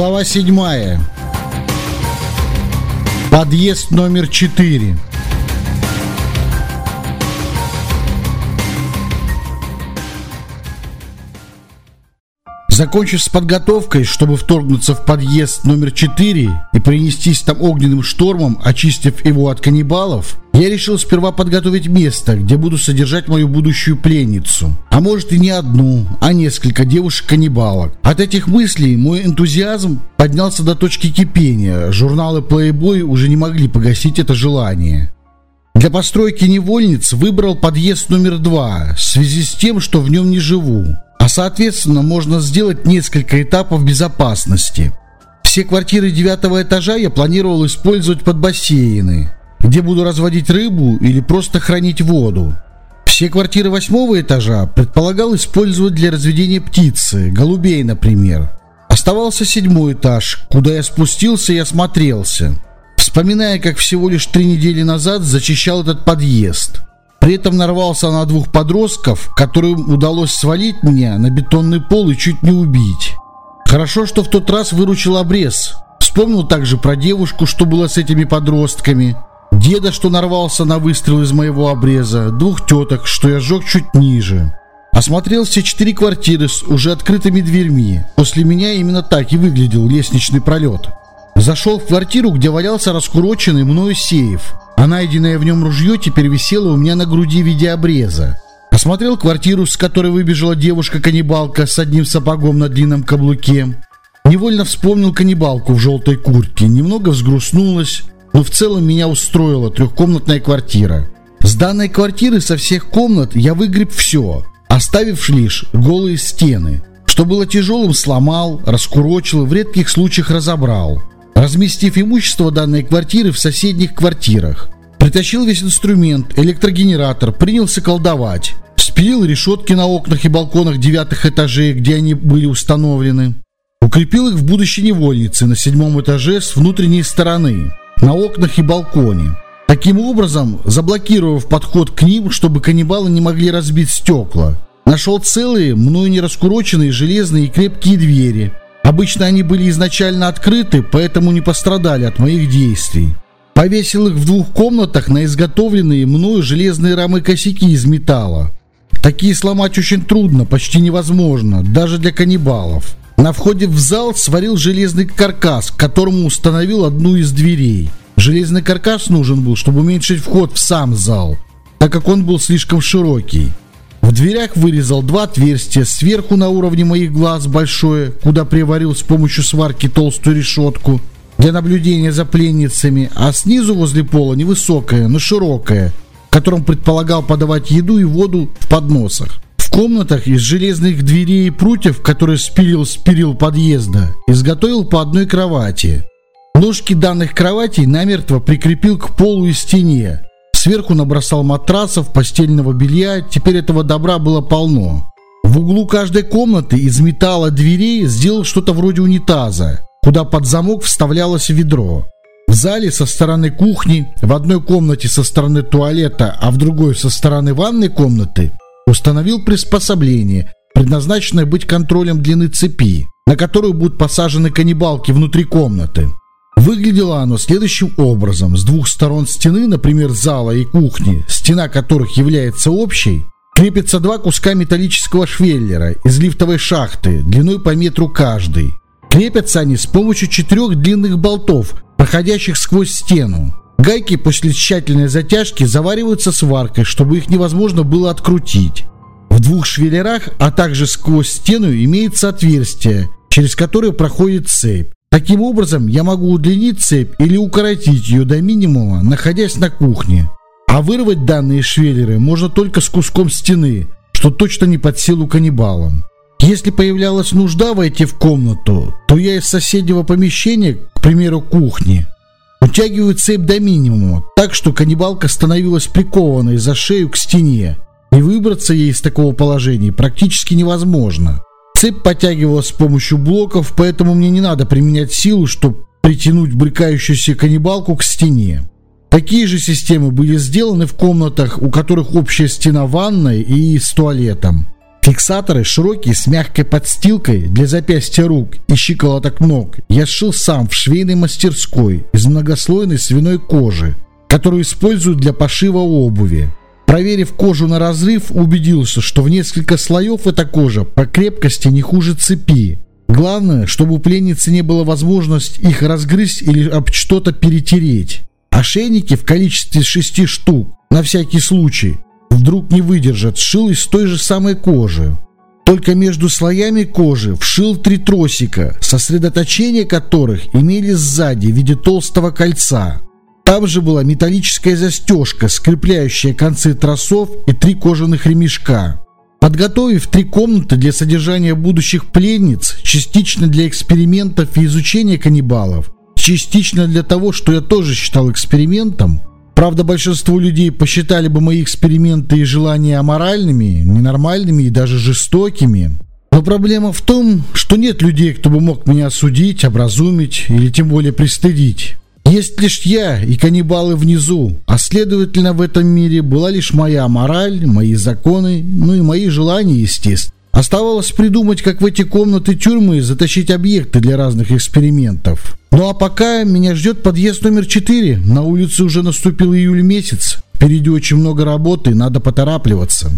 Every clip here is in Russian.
Глава 7. Подъезд номер 4. Закончив с подготовкой, чтобы вторгнуться в подъезд номер 4 и принестись там огненным штормом, очистив его от каннибалов, я решил сперва подготовить место, где буду содержать мою будущую пленницу. А может и не одну, а несколько девушек-каннибалок. От этих мыслей мой энтузиазм поднялся до точки кипения. Журналы Playboy уже не могли погасить это желание. Для постройки невольниц выбрал подъезд номер два, в связи с тем, что в нем не живу а соответственно можно сделать несколько этапов безопасности. Все квартиры девятого этажа я планировал использовать под бассейны, где буду разводить рыбу или просто хранить воду. Все квартиры восьмого этажа предполагал использовать для разведения птицы, голубей, например. Оставался седьмой этаж, куда я спустился и осмотрелся, вспоминая, как всего лишь три недели назад зачищал этот подъезд – при этом нарвался на двух подростков, которым удалось свалить меня на бетонный пол и чуть не убить. Хорошо, что в тот раз выручил обрез. Вспомнил также про девушку, что было с этими подростками. Деда, что нарвался на выстрел из моего обреза. Двух теток, что я сжег чуть ниже. Осмотрел все четыре квартиры с уже открытыми дверьми. После меня именно так и выглядел лестничный пролет. Зашел в квартиру, где валялся раскуроченный мною сейф а найденное в нем ружье теперь висело у меня на груди в виде обреза. Осмотрел квартиру, с которой выбежала девушка-каннибалка с одним сапогом на длинном каблуке. Невольно вспомнил каннибалку в желтой куртке, немного взгрустнулась, но в целом меня устроила трехкомнатная квартира. С данной квартиры со всех комнат я выгреб все, оставив лишь голые стены. Что было тяжелым, сломал, раскурочил, в редких случаях разобрал разместив имущество данной квартиры в соседних квартирах. Притащил весь инструмент, электрогенератор, принялся колдовать. Спилил решетки на окнах и балконах девятых этажей, где они были установлены. Укрепил их в будущей невольнице на седьмом этаже с внутренней стороны, на окнах и балконе. Таким образом, заблокировав подход к ним, чтобы каннибалы не могли разбить стекла. Нашел целые, мною не раскуроченные железные и крепкие двери, Обычно они были изначально открыты, поэтому не пострадали от моих действий. Повесил их в двух комнатах на изготовленные мною железные рамы-косяки из металла. Такие сломать очень трудно, почти невозможно, даже для каннибалов. На входе в зал сварил железный каркас, к которому установил одну из дверей. Железный каркас нужен был, чтобы уменьшить вход в сам зал, так как он был слишком широкий. В дверях вырезал два отверстия, сверху на уровне моих глаз большое, куда приварил с помощью сварки толстую решетку для наблюдения за пленницами, а снизу возле пола невысокое, но широкое, в котором предполагал подавать еду и воду в подносах. В комнатах из железных дверей и прутьев, которые спилил с перил подъезда, изготовил по одной кровати. Ножки данных кроватей намертво прикрепил к полу и стене, Сверху набросал матрасов, постельного белья, теперь этого добра было полно. В углу каждой комнаты из металла дверей сделал что-то вроде унитаза, куда под замок вставлялось ведро. В зале со стороны кухни, в одной комнате со стороны туалета, а в другой со стороны ванной комнаты установил приспособление, предназначенное быть контролем длины цепи, на которую будут посажены каннибалки внутри комнаты. Выглядело оно следующим образом. С двух сторон стены, например, зала и кухни, стена которых является общей, крепятся два куска металлического швеллера из лифтовой шахты, длиной по метру каждый. Крепятся они с помощью четырех длинных болтов, проходящих сквозь стену. Гайки после тщательной затяжки завариваются сваркой, чтобы их невозможно было открутить. В двух швеллерах, а также сквозь стену имеется отверстие, через которое проходит цепь. Таким образом, я могу удлинить цепь или укоротить ее до минимума, находясь на кухне. А вырвать данные швеллеры можно только с куском стены, что точно не под силу каннибалам. Если появлялась нужда войти в комнату, то я из соседнего помещения, к примеру кухни, утягиваю цепь до минимума, так что каннибалка становилась прикованной за шею к стене, и выбраться ей из такого положения практически невозможно. Цепь подтягивалась с помощью блоков, поэтому мне не надо применять силу, чтобы притянуть брыкающуюся каннибалку к стене. Такие же системы были сделаны в комнатах, у которых общая стена ванной и с туалетом. Фиксаторы широкие с мягкой подстилкой для запястья рук и щиколоток ног я сшил сам в швейной мастерской из многослойной свиной кожи, которую используют для пошива обуви. Проверив кожу на разрыв, убедился, что в несколько слоев эта кожа по крепкости не хуже цепи. Главное, чтобы у пленницы не было возможности их разгрызть или об что-то перетереть. Ошейники в количестве шести штук, на всякий случай, вдруг не выдержат, сшил из той же самой кожи. Только между слоями кожи вшил три тросика, сосредоточение которых имели сзади в виде толстого кольца. Там же была металлическая застежка, скрепляющая концы тросов и три кожаных ремешка. Подготовив три комнаты для содержания будущих пленниц, частично для экспериментов и изучения каннибалов, частично для того, что я тоже считал экспериментом, правда большинство людей посчитали бы мои эксперименты и желания аморальными, ненормальными и даже жестокими. Но проблема в том, что нет людей, кто бы мог меня осудить, образумить или тем более пристыдить. Есть лишь я и каннибалы внизу, а следовательно в этом мире была лишь моя мораль, мои законы, ну и мои желания, естественно. Оставалось придумать, как в эти комнаты тюрьмы затащить объекты для разных экспериментов. Ну а пока меня ждет подъезд номер 4. На улице уже наступил июль месяц. Впереди очень много работы, надо поторапливаться.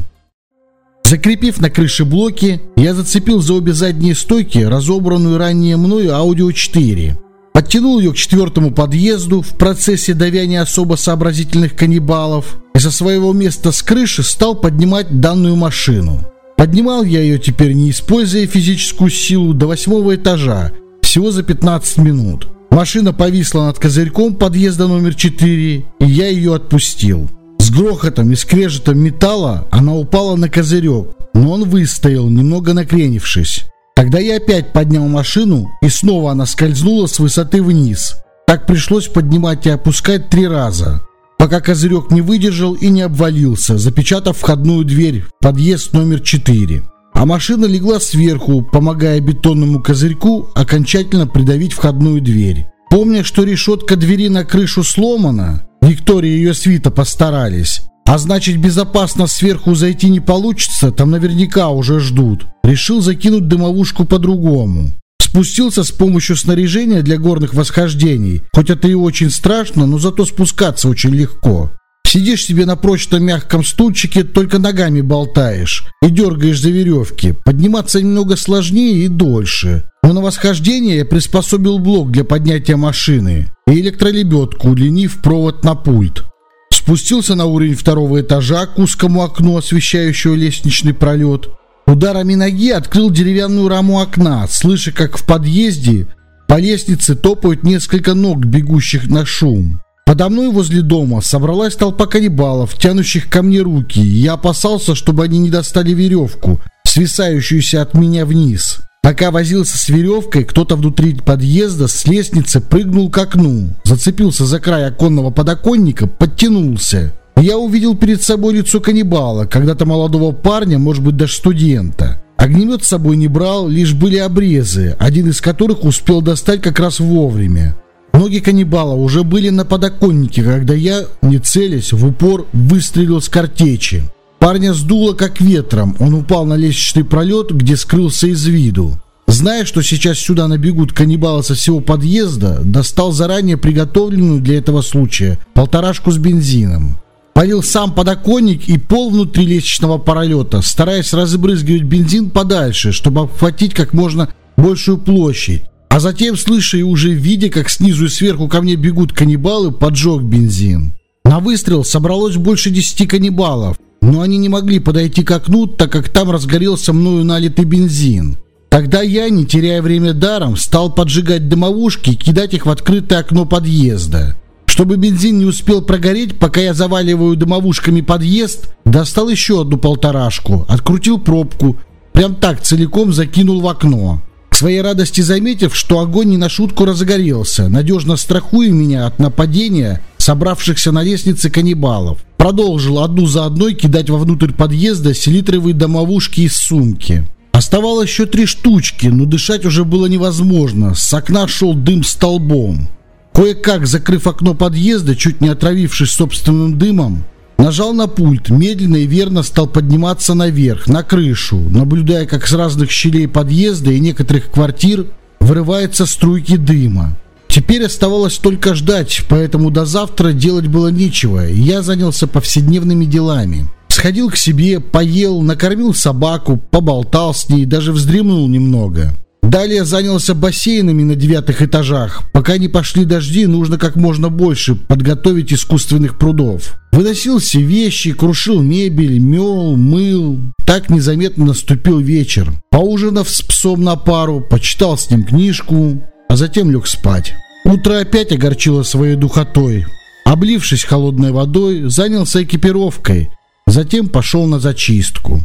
Закрепив на крыше блоки, я зацепил за обе задние стойки разобранную ранее мною аудио 4. Подтянул ее к четвертому подъезду в процессе давяния особо сообразительных каннибалов и со своего места с крыши стал поднимать данную машину. Поднимал я ее теперь не используя физическую силу до восьмого этажа, всего за 15 минут. Машина повисла над козырьком подъезда номер 4, и я ее отпустил. С грохотом и скрежетом металла она упала на козырек, но он выстоял, немного накренившись. Тогда я опять поднял машину, и снова она скользнула с высоты вниз. Так пришлось поднимать и опускать три раза, пока козырек не выдержал и не обвалился, запечатав входную дверь в подъезд номер 4. А машина легла сверху, помогая бетонному козырьку окончательно придавить входную дверь. Помня, что решетка двери на крышу сломана, Виктория и ее свита постарались, а значит, безопасно сверху зайти не получится, там наверняка уже ждут. Решил закинуть дымовушку по-другому. Спустился с помощью снаряжения для горных восхождений. Хоть это и очень страшно, но зато спускаться очень легко. Сидишь себе на прочном мягком стульчике, только ногами болтаешь и дергаешь за веревки. Подниматься немного сложнее и дольше. Но на восхождение я приспособил блок для поднятия машины и электролебедку, удлинив провод на пульт. Спустился на уровень второго этажа к узкому окну, освещающему лестничный пролет. Ударами ноги открыл деревянную раму окна, слыша, как в подъезде по лестнице топают несколько ног, бегущих на шум. Подо мной возле дома собралась толпа каннибалов, тянущих ко мне руки, и я опасался, чтобы они не достали веревку, свисающуюся от меня вниз. Пока возился с веревкой, кто-то внутри подъезда с лестницы прыгнул к окну, зацепился за край оконного подоконника, подтянулся. Я увидел перед собой лицо каннибала, когда-то молодого парня, может быть даже студента. Огнемет с собой не брал, лишь были обрезы, один из которых успел достать как раз вовремя. Ноги каннибала уже были на подоконнике, когда я, не целясь, в упор выстрелил с картечи. Парня сдуло как ветром, он упал на лестничный пролет, где скрылся из виду. Зная, что сейчас сюда набегут каннибалы со всего подъезда, достал заранее приготовленную для этого случая полторашку с бензином. Полил сам подоконник и пол внутри лестничного пролета, стараясь разбрызгивать бензин подальше, чтобы обхватить как можно большую площадь. А затем, слыша и уже видя, как снизу и сверху ко мне бегут каннибалы, поджег бензин. На выстрел собралось больше десяти каннибалов но они не могли подойти к окну, так как там разгорелся мною налитый бензин. Тогда я, не теряя время даром, стал поджигать дымовушки и кидать их в открытое окно подъезда. Чтобы бензин не успел прогореть, пока я заваливаю дымовушками подъезд, достал еще одну полторашку, открутил пробку, прям так целиком закинул в окно. К своей радости заметив, что огонь не на шутку разгорелся, надежно страхуя меня от нападения собравшихся на лестнице каннибалов. Продолжил одну за одной кидать вовнутрь подъезда селитровые домовушки из сумки. Оставалось еще три штучки, но дышать уже было невозможно. С окна шел дым столбом. Кое-как, закрыв окно подъезда, чуть не отравившись собственным дымом, Нажал на пульт, медленно и верно стал подниматься наверх, на крышу, наблюдая, как с разных щелей подъезда и некоторых квартир вырываются струйки дыма. Теперь оставалось только ждать, поэтому до завтра делать было нечего, я занялся повседневными делами. Сходил к себе, поел, накормил собаку, поболтал с ней, даже вздремнул немного. Далее занялся бассейнами на девятых этажах. Пока не пошли дожди, нужно как можно больше подготовить искусственных прудов. Выносил все вещи, крушил мебель, мел, мыл. Так незаметно наступил вечер. Поужинав с псом на пару, почитал с ним книжку, а затем лег спать. Утро опять огорчило своей духотой. Облившись холодной водой, занялся экипировкой, затем пошел на зачистку.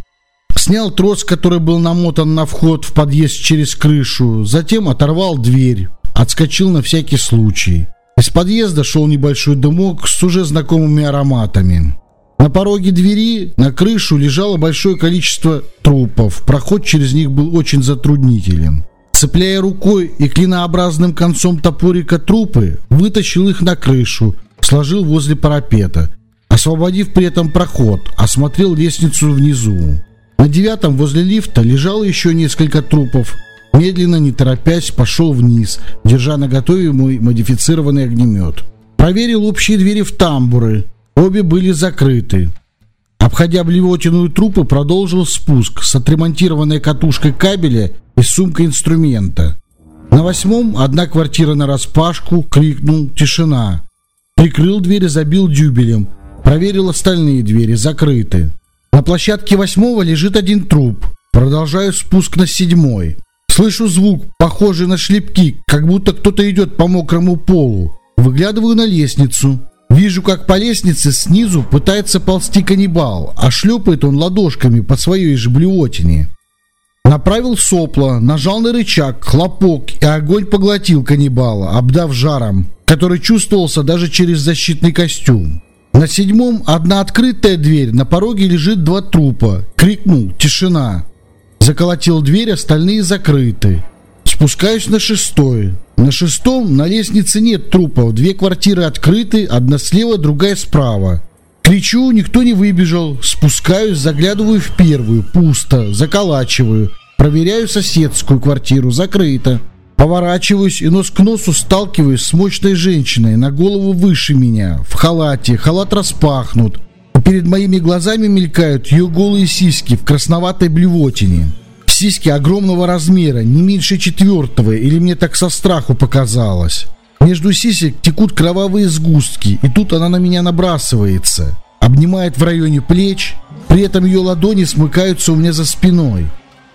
Снял трос, который был намотан на вход в подъезд через крышу, затем оторвал дверь, отскочил на всякий случай. Из подъезда шел небольшой дымок с уже знакомыми ароматами. На пороге двери на крышу лежало большое количество трупов. Проход через них был очень затруднителен. Цепляя рукой и клинообразным концом топорика трупы, вытащил их на крышу, сложил возле парапета, освободив при этом проход, осмотрел лестницу внизу. На девятом возле лифта лежало еще несколько трупов. Медленно, не торопясь, пошел вниз, держа на готове мой модифицированный огнемет. Проверил общие двери в тамбуры. Обе были закрыты. Обходя блевотиную трупы, продолжил спуск с отремонтированной катушкой кабеля и сумкой инструмента. На восьмом одна квартира на распашку, крикнул «Тишина!». Прикрыл дверь и забил дюбелем. Проверил остальные двери, закрыты. На площадке восьмого лежит один труп. Продолжаю спуск на седьмой. Слышу звук, похожий на шлепки, как будто кто-то идет по мокрому полу. Выглядываю на лестницу. Вижу, как по лестнице снизу пытается ползти каннибал, а шлепает он ладошками по своей же блевотине. Направил сопло, нажал на рычаг, хлопок, и огонь поглотил каннибала, обдав жаром, который чувствовался даже через защитный костюм. На седьмом одна открытая дверь, на пороге лежит два трупа. Крикнул «Тишина!». Заколотил дверь, остальные закрыты. Спускаюсь на шестой. На шестом на лестнице нет трупов. Две квартиры открыты, одна слева, другая справа. Кричу, никто не выбежал. Спускаюсь, заглядываю в первую. Пусто. Заколачиваю. Проверяю соседскую квартиру. Закрыто. Поворачиваюсь и нос к носу сталкиваюсь с мощной женщиной на голову выше меня, в халате, халат распахнут. Перед моими глазами мелькают ее голые сиськи в красноватой блевотине. Сиськи огромного размера, не меньше четвертого, или мне так со страху показалось. Между сисек текут кровавые сгустки, и тут она на меня набрасывается. Обнимает в районе плеч, при этом ее ладони смыкаются у меня за спиной.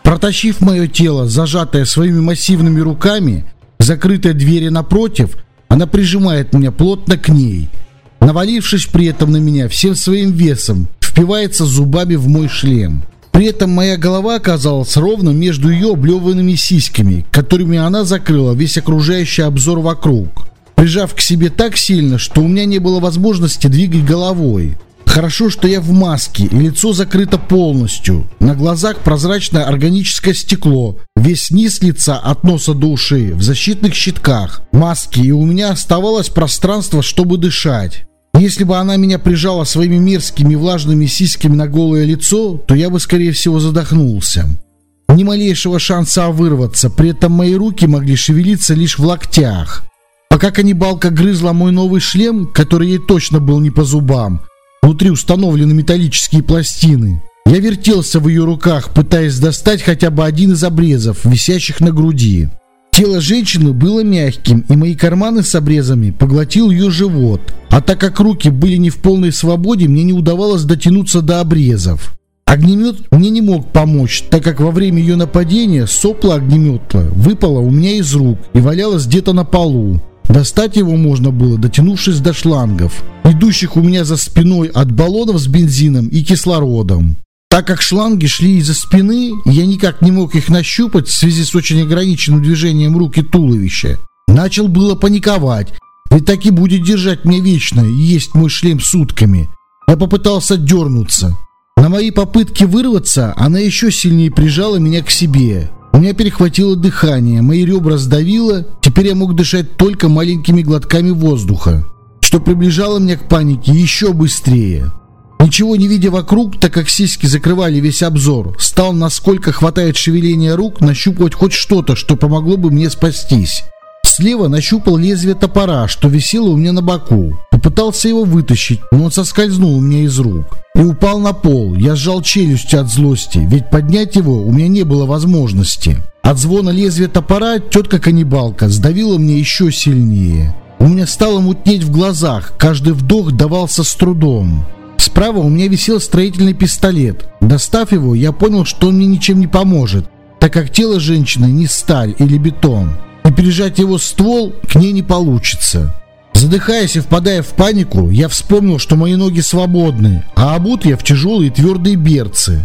Протащив мое тело, зажатое своими массивными руками, закрытой двери напротив, она прижимает меня плотно к ней. Навалившись при этом на меня всем своим весом, впивается зубами в мой шлем. При этом моя голова оказалась ровно между ее облеванными сиськами, которыми она закрыла весь окружающий обзор вокруг, прижав к себе так сильно, что у меня не было возможности двигать головой. Хорошо, что я в маске, и лицо закрыто полностью. На глазах прозрачное органическое стекло. Весь низ лица от носа до ушей в защитных щитках. Маски, и у меня оставалось пространство, чтобы дышать. Если бы она меня прижала своими мерзкими влажными сиськами на голое лицо, то я бы, скорее всего, задохнулся. Ни малейшего шанса вырваться, при этом мои руки могли шевелиться лишь в локтях. Пока каннибалка грызла мой новый шлем, который ей точно был не по зубам, внутри установлены металлические пластины. Я вертелся в ее руках, пытаясь достать хотя бы один из обрезов, висящих на груди. Тело женщины было мягким, и мои карманы с обрезами поглотил ее живот. А так как руки были не в полной свободе, мне не удавалось дотянуться до обрезов. Огнемет мне не мог помочь, так как во время ее нападения сопло огнемета выпало у меня из рук и валялось где-то на полу. Достать его можно было, дотянувшись до шлангов, идущих у меня за спиной от баллонов с бензином и кислородом. Так как шланги шли из-за спины, я никак не мог их нащупать в связи с очень ограниченным движением рук и туловища. Начал было паниковать, ведь так и будет держать меня вечно и есть мой шлем сутками. Я попытался дернуться. На мои попытки вырваться она еще сильнее прижала меня к себе. У меня перехватило дыхание, мои ребра сдавило, теперь я мог дышать только маленькими глотками воздуха, что приближало меня к панике еще быстрее. Ничего не видя вокруг, так как сиськи закрывали весь обзор, стал, насколько хватает шевеления рук, нащупывать хоть что-то, что помогло бы мне спастись. Слева нащупал лезвие топора, что висело у меня на боку. Попытался его вытащить, но он соскользнул у меня из рук. И упал на пол. Я сжал челюсть от злости, ведь поднять его у меня не было возможности. От звона лезвия топора тетка-каннибалка сдавила мне еще сильнее. У меня стало мутнеть в глазах, каждый вдох давался с трудом. Справа у меня висел строительный пистолет. Достав его, я понял, что он мне ничем не поможет, так как тело женщины не сталь или бетон и пережать его ствол к ней не получится. Задыхаясь и впадая в панику, я вспомнил, что мои ноги свободны, а обут я в тяжелые твердые берцы.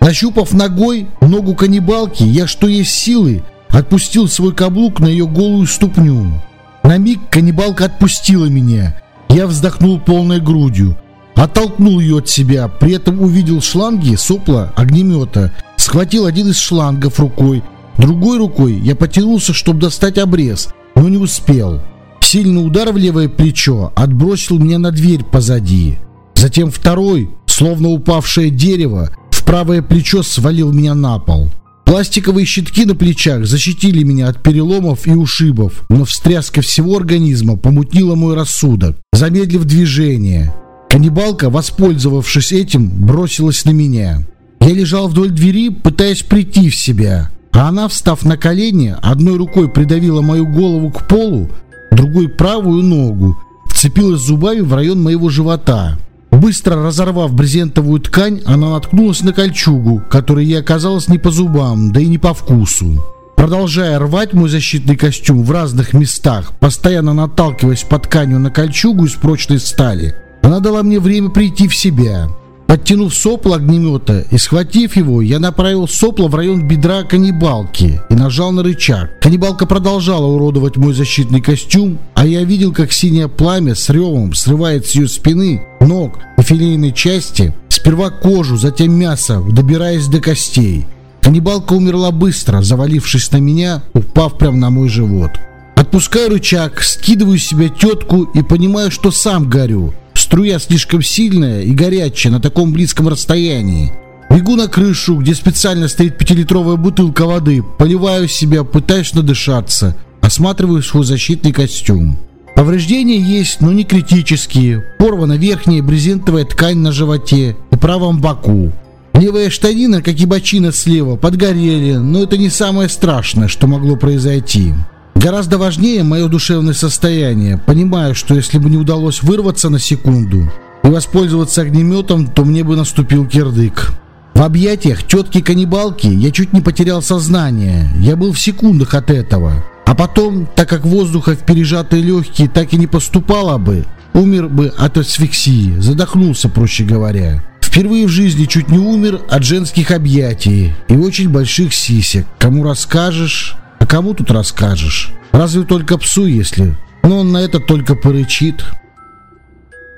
Нащупав ногой ногу каннибалки, я что есть силы отпустил свой каблук на ее голую ступню. На миг каннибалка отпустила меня. Я вздохнул полной грудью, оттолкнул ее от себя, при этом увидел шланги сопла огнемета, схватил один из шлангов рукой Другой рукой я потянулся, чтобы достать обрез, но не успел. Сильный удар в левое плечо отбросил меня на дверь позади. Затем второй, словно упавшее дерево, в правое плечо свалил меня на пол. Пластиковые щитки на плечах защитили меня от переломов и ушибов, но встряска всего организма помутнила мой рассудок, замедлив движение. Каннибалка, воспользовавшись этим, бросилась на меня. Я лежал вдоль двери, пытаясь прийти в себя. А она, встав на колени, одной рукой придавила мою голову к полу, другой правую ногу, вцепилась зубами в район моего живота. Быстро разорвав брезентовую ткань, она наткнулась на кольчугу, которая ей оказалась не по зубам, да и не по вкусу. Продолжая рвать мой защитный костюм в разных местах, постоянно наталкиваясь по тканью на кольчугу из прочной стали, она дала мне время прийти в себя. Подтянув сопло огнемета и схватив его, я направил сопло в район бедра каннибалки и нажал на рычаг. Каннибалка продолжала уродовать мой защитный костюм, а я видел, как синее пламя с ревом срывает с ее спины, ног и филейной части, сперва кожу, затем мясо, добираясь до костей. Каннибалка умерла быстро, завалившись на меня, упав прямо на мой живот. Отпускаю рычаг, скидываю с себя тетку и понимаю, что сам горю. Струя слишком сильная и горячая на таком близком расстоянии. Бегу на крышу, где специально стоит пятилитровая бутылка воды, поливаю себя, пытаюсь надышаться, осматриваю свой защитный костюм. Повреждения есть, но не критические. Порвана верхняя брезентовая ткань на животе и правом боку. Левая штанина, как и бочина слева, подгорели, но это не самое страшное, что могло произойти. Гораздо важнее мое душевное состояние. Понимаю, что если бы не удалось вырваться на секунду и воспользоваться огнеметом, то мне бы наступил кирдык. В объятиях тетки-каннибалки я чуть не потерял сознание. Я был в секундах от этого. А потом, так как воздуха в пережатые легкие так и не поступало бы, умер бы от асфиксии, задохнулся, проще говоря. Впервые в жизни чуть не умер от женских объятий и очень больших сисек. Кому расскажешь, а кому тут расскажешь? Разве только псу, если... Но он на это только порычит.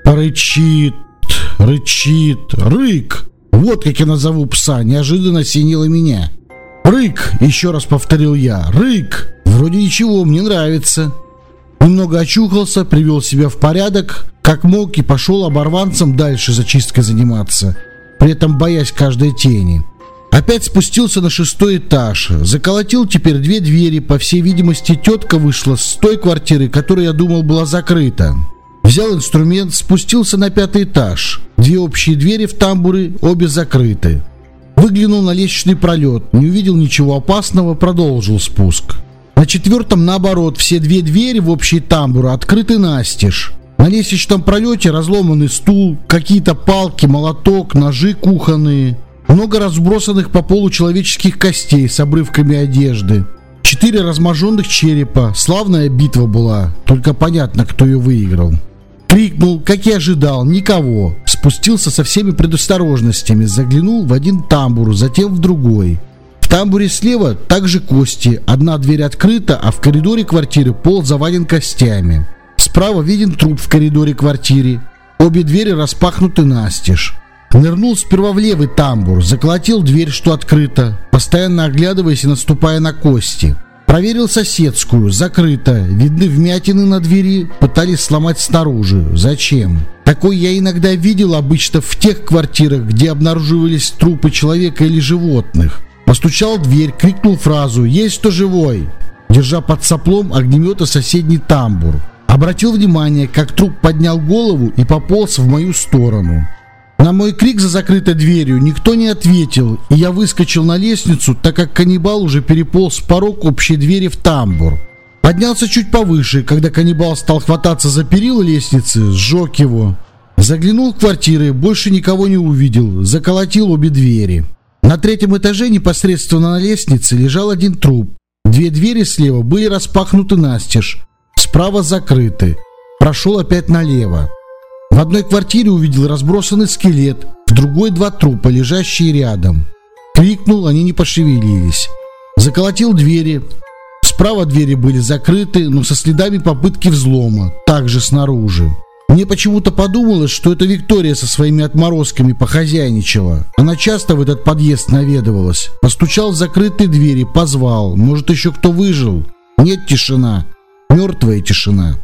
Порычит, рычит, рык. Вот как я назову пса, неожиданно осенило меня. Рык, еще раз повторил я, рык. Вроде ничего, мне нравится. Немного очухался, привел себя в порядок, как мог и пошел оборванцем дальше зачисткой заниматься, при этом боясь каждой тени. Опять спустился на шестой этаж. Заколотил теперь две двери. По всей видимости, тетка вышла с той квартиры, которая, я думал, была закрыта. Взял инструмент, спустился на пятый этаж. Две общие двери в тамбуры, обе закрыты. Выглянул на лестничный пролет, не увидел ничего опасного, продолжил спуск. На четвертом, наоборот, все две двери в общие тамбуры открыты настежь. На лестничном пролете разломанный стул, какие-то палки, молоток, ножи кухонные. Много разбросанных по полу человеческих костей с обрывками одежды. Четыре разможенных черепа. Славная битва была. Только понятно, кто ее выиграл. Крикнул, как и ожидал, никого. Спустился со всеми предосторожностями. Заглянул в один тамбур, затем в другой. В тамбуре слева также кости. Одна дверь открыта, а в коридоре квартиры пол завален костями. Справа виден труп в коридоре квартиры. Обе двери распахнуты настежь. Нырнул сперва в левый тамбур, заколотил дверь, что открыта, постоянно оглядываясь и наступая на кости. Проверил соседскую, закрыто. Видны вмятины на двери, пытались сломать снаружи. Зачем? Такой я иногда видел обычно в тех квартирах, где обнаруживались трупы человека или животных. Постучал в дверь, крикнул фразу «Есть кто живой?», держа под соплом огнемета соседний тамбур. Обратил внимание, как труп поднял голову и пополз в мою сторону. На мой крик за закрытой дверью никто не ответил, и я выскочил на лестницу, так как каннибал уже переполз порог общей двери в тамбур. Поднялся чуть повыше, когда каннибал стал хвататься за перила лестницы, сжег его. Заглянул в квартиры, больше никого не увидел, заколотил обе двери. На третьем этаже непосредственно на лестнице лежал один труп. Две двери слева были распахнуты настежь, справа закрыты. Прошел опять налево. В одной квартире увидел разбросанный скелет, в другой два трупа, лежащие рядом. Крикнул, они не пошевелились. Заколотил двери, Справа двери были закрыты, но со следами попытки взлома, также снаружи. Мне почему-то подумалось, что это Виктория со своими отморозками похозяйничала. Она часто в этот подъезд наведывалась. Постучал в закрытые двери, позвал. Может, еще кто выжил? Нет, тишина. Мертвая тишина.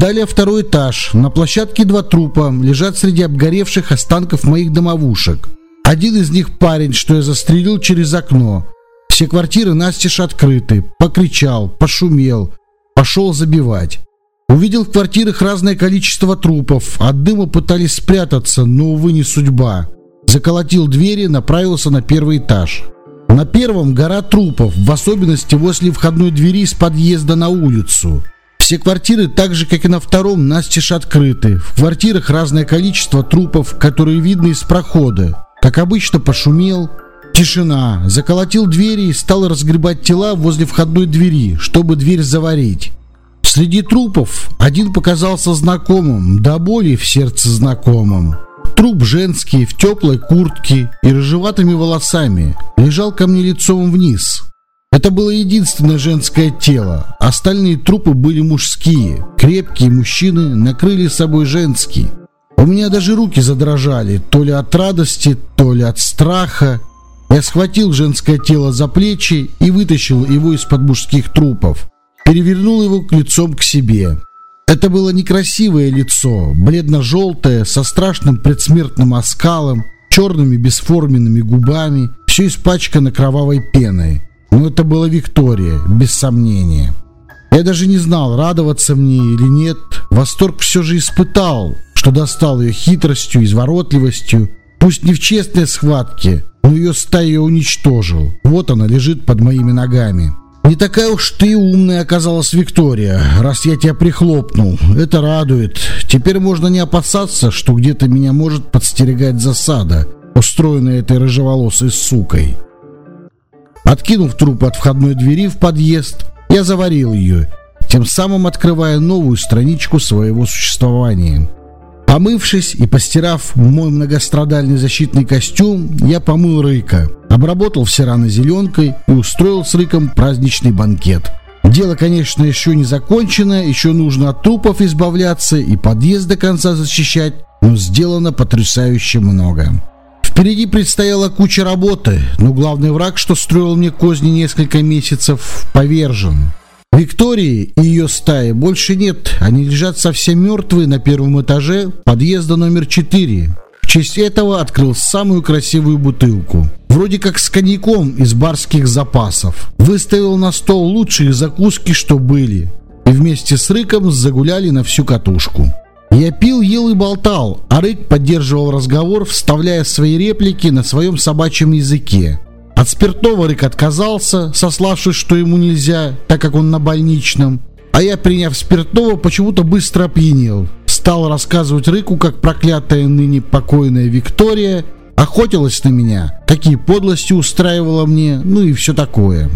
Далее второй этаж. На площадке два трупа лежат среди обгоревших останков моих домовушек. Один из них парень, что я застрелил через окно. Все квартиры настежь открыты. Покричал, пошумел, пошел забивать. Увидел в квартирах разное количество трупов. От дыма пытались спрятаться, но, увы, не судьба. Заколотил двери, направился на первый этаж. На первом гора трупов, в особенности возле входной двери из подъезда на улицу. Все квартиры, так же как и на втором, настежь открыты. В квартирах разное количество трупов, которые видны из прохода. Как обычно, пошумел, Тишина. Заколотил двери и стал разгребать тела возле входной двери, чтобы дверь заварить. Среди трупов один показался знакомым, до боли в сердце знакомым. Труп женский, в теплой куртке и рыжеватыми волосами, лежал ко мне лицом вниз. Это было единственное женское тело. Остальные трупы были мужские. Крепкие мужчины накрыли собой женские. У меня даже руки задрожали, то ли от радости, то ли от страха. Я схватил женское тело за плечи и вытащил его из-под мужских трупов. Перевернул его лицом к себе. Это было некрасивое лицо, бледно-желтое, со страшным предсмертным оскалом, черными бесформенными губами, все испачкано кровавой пеной. Но это была Виктория, без сомнения. Я даже не знал, радоваться мне или нет. Восторг все же испытал, что достал ее хитростью, изворотливостью, пусть не в честной схватке, но ее стаю уничтожил. Вот она лежит под моими ногами. Не такая уж ты умная оказалась Виктория, раз я тебя прихлопнул. Это радует. Теперь можно не опасаться, что где-то меня может подстерегать засада, устроенная этой рыжеволосой сукой. Откинув труп от входной двери в подъезд, я заварил ее, тем самым открывая новую страничку своего существования. Помывшись и постирав мой многострадальный защитный костюм, я помыл Рыка, обработал все раны зеленкой и устроил с Рыком праздничный банкет. Дело, конечно, еще не закончено, еще нужно от трупов избавляться и подъезд до конца защищать, но сделано потрясающе много. Впереди предстояла куча работы, но главный враг, что строил мне козни несколько месяцев, повержен. Виктории и ее стаи больше нет. Они лежат совсем мертвые на первом этаже подъезда номер 4. В честь этого открыл самую красивую бутылку. Вроде как с коньяком из барских запасов. Выставил на стол лучшие закуски, что были. И вместе с Рыком загуляли на всю катушку. Я пил, ел и болтал, а Рык поддерживал разговор, вставляя свои реплики на своем собачьем языке. От спиртного Рык отказался, сославшись, что ему нельзя, так как он на больничном. А я, приняв спиртного, почему-то быстро опьянел. Стал рассказывать Рыку, как проклятая ныне покойная Виктория охотилась на меня, какие подлости устраивала мне, ну и все такое.